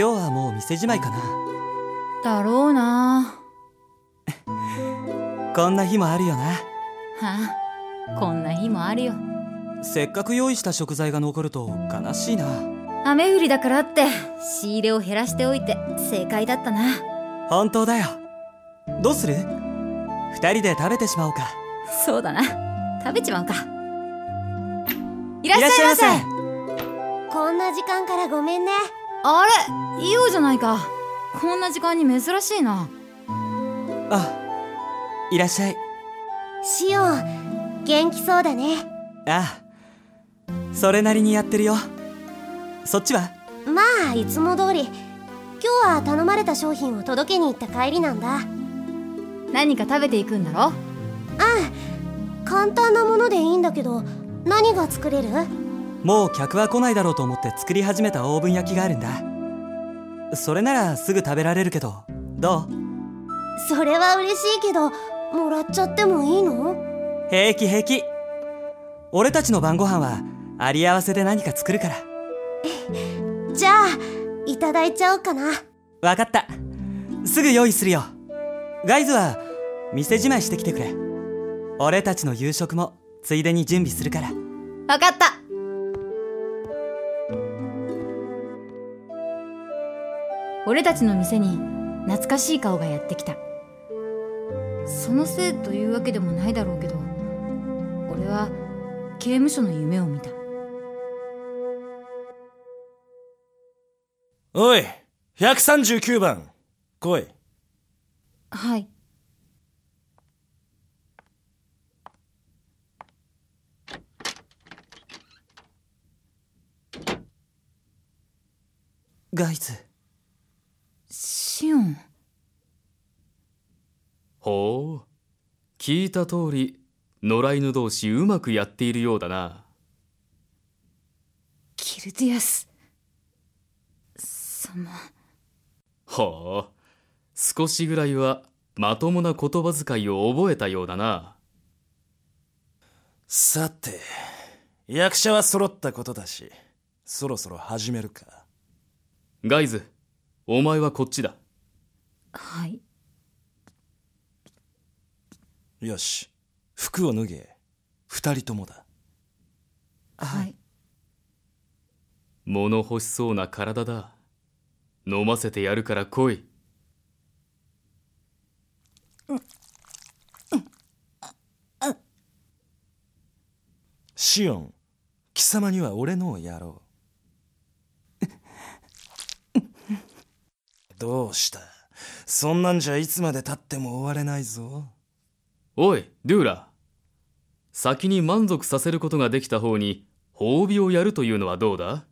今日はもう店じまいかな。だろうな。こんな日もあるよな。はあこんな日もあるよ。せっかく用意した食材が残ると悲しいな。雨降りだからって仕入れを減らしておいて正解だったな。本当だよ。どうする？二人で食べてしまおうか。そうだな。食べちまうか。いらっしゃいませ。こんな時間からごめんねあれいいようじゃないか。こんな時間に珍しいな。あいらっしゃい。シオン元気そうだね。ああそれなりにやってるよ。そっちは？まあいつも通り。今日は頼まれた商品を届けに行った帰りなんだ。何か食べていくんだろ？うん。簡単なものでいいんだけど何が作れる？もう客は来ないだろうと思って作り始めたオーブン焼きがあるんだ。それならすぐ食べられるけどどう？それは嬉しいけどもらっちゃってもいいの？平気平気。俺たちの晩ご飯はあり合わせで何か作るから。じゃあいただいちゃおうかな。わかった。すぐ用意するよ。ガイズは店じまいしてきてくれ。俺たちの夕食もついでに準備するから。わかった俺たちの店に懐かしい顔がやってきた。そのせいというわけでもないだろうけど俺は刑務所の夢を見た。おい139番来い。はい。ガイズシオンほう。聞いた通り野良犬同士うまくやっているようだな。キルディアス。様ほう少しぐらいはまともな言葉遣いを覚えたようだな。さて役者は揃ったことだしそろそろ始めるか。ガイズお前はこっちだはい。よし。服を脱げ。二人ともだ。はい。物欲しそうな体だ。飲ませてやるから来い。シオン貴様には俺のをやろう。どうした？そんなんじゃいつまでたっても終われないぞ。おいデューラ。先に満足させることができた方に褒美をやるというのはどうだ？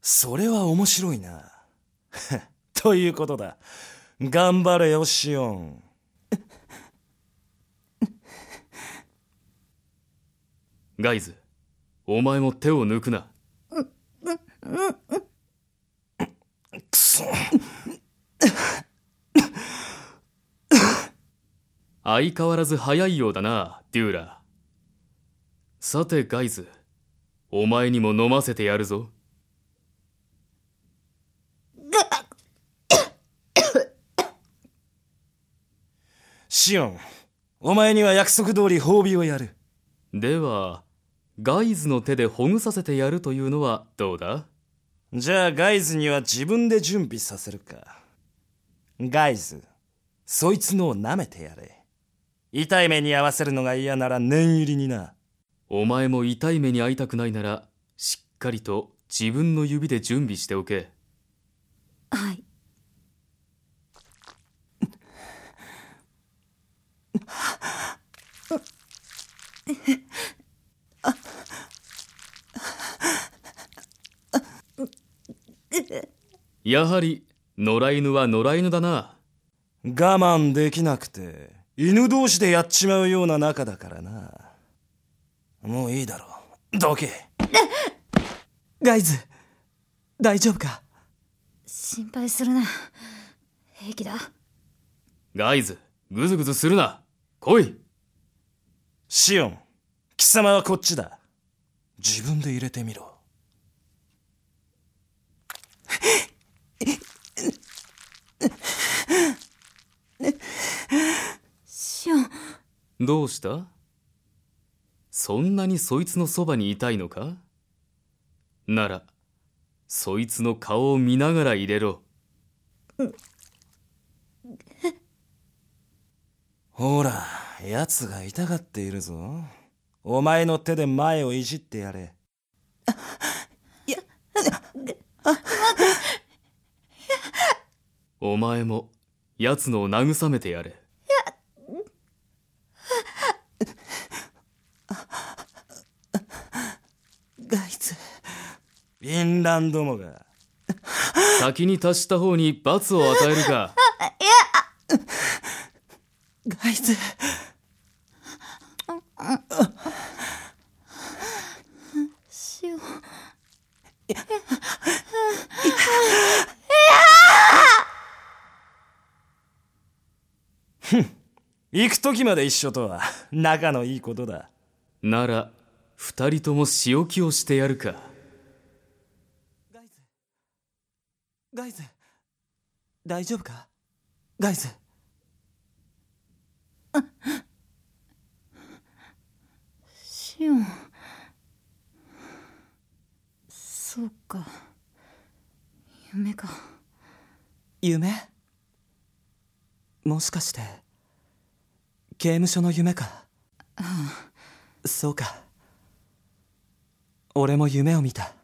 それは面白いな。ということだ。頑張れよシオン。ガイズお前も手を抜くな。くそ相変わらず早いようだなデューラさてガイズお前にも飲ませてやるぞ。シオンお前には約束通り褒美をやる。ではガイズの手でほぐさせてやるというのはどうだ？じゃあガイズには自分で準備させるか。ガイズそいつのを舐めてやれ痛い目に合わせるのが嫌なら念入りにな。お前も痛い目に遭いたくないならしっかりと自分の指で準備しておけ。はい。やはり野良犬は野良犬だな。我慢できなくて犬同士でやっちまうような仲だからな。もういいだろう。どけ。ガイズ大丈夫か？心配するな。平気だ。ガイズグズグズするな。来い。シオン貴様はこっちだ。自分で入れてみろどうした？そんなにそいつのそばにいたいのか？なら、そいつの顔を見ながら入れろ。ほら、奴が痛がっているぞ。お前の手で前をいじってやれ。お前も、奴のを慰めてやれ。ガイズフィンランドもが。先に達した方に罰を与えるか。ガイズシオン行く時まで一緒とは、仲のいいことだ。なら、二人とも仕置きをしてやるか。ガイズガイズ大丈夫か？ガイズ。シオン。そうか。夢か。夢？もしかして刑務所の夢か？そうか。俺も夢を見た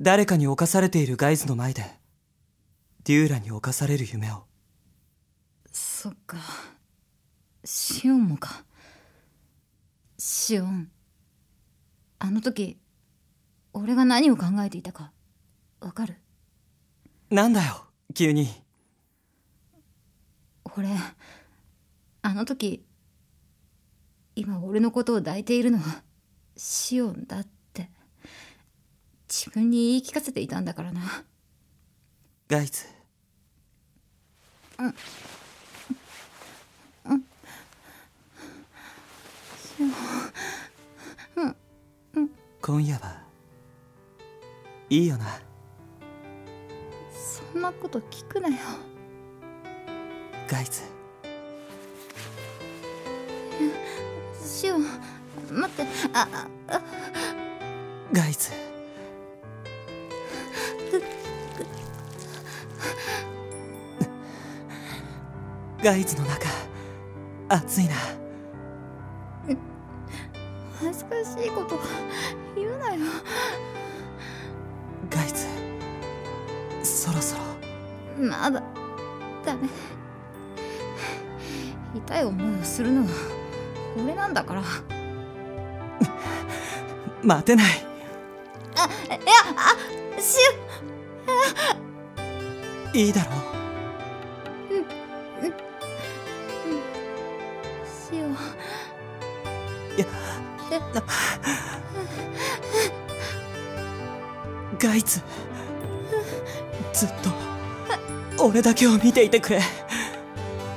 誰かに侵されているガイズの前でデューラに侵される夢を。そっか。シオンもか。シオン。あの時俺が何を考えていたかわかる？なんだよ急に。俺あの時今俺のことを抱いているのはシオンだって自分に言い聞かせていたんだからな。ガイズ今夜はいいよな。そんなこと聞くなよ。ガイズシオン待って。ああガイズイズの中。暑いな。恥ずかしいこと言うなよ。ガイズそろそろ。まだダメ。痛い思いをするのは俺なんだから。待てない。いやあシいいだろオガイズずっと俺だけを見ていてくれ。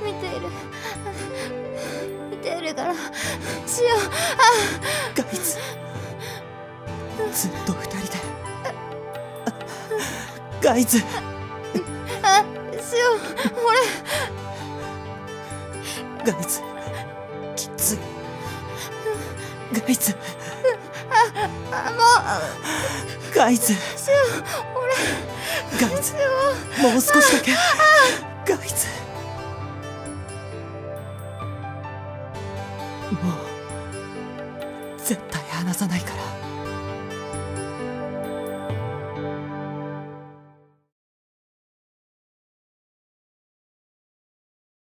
見ている。見ているからシオンガイズずっと二人で。ガイズあシオン俺。ガイズガイズ。あもガイズ。うシオン俺ガイズ。もう少しだけ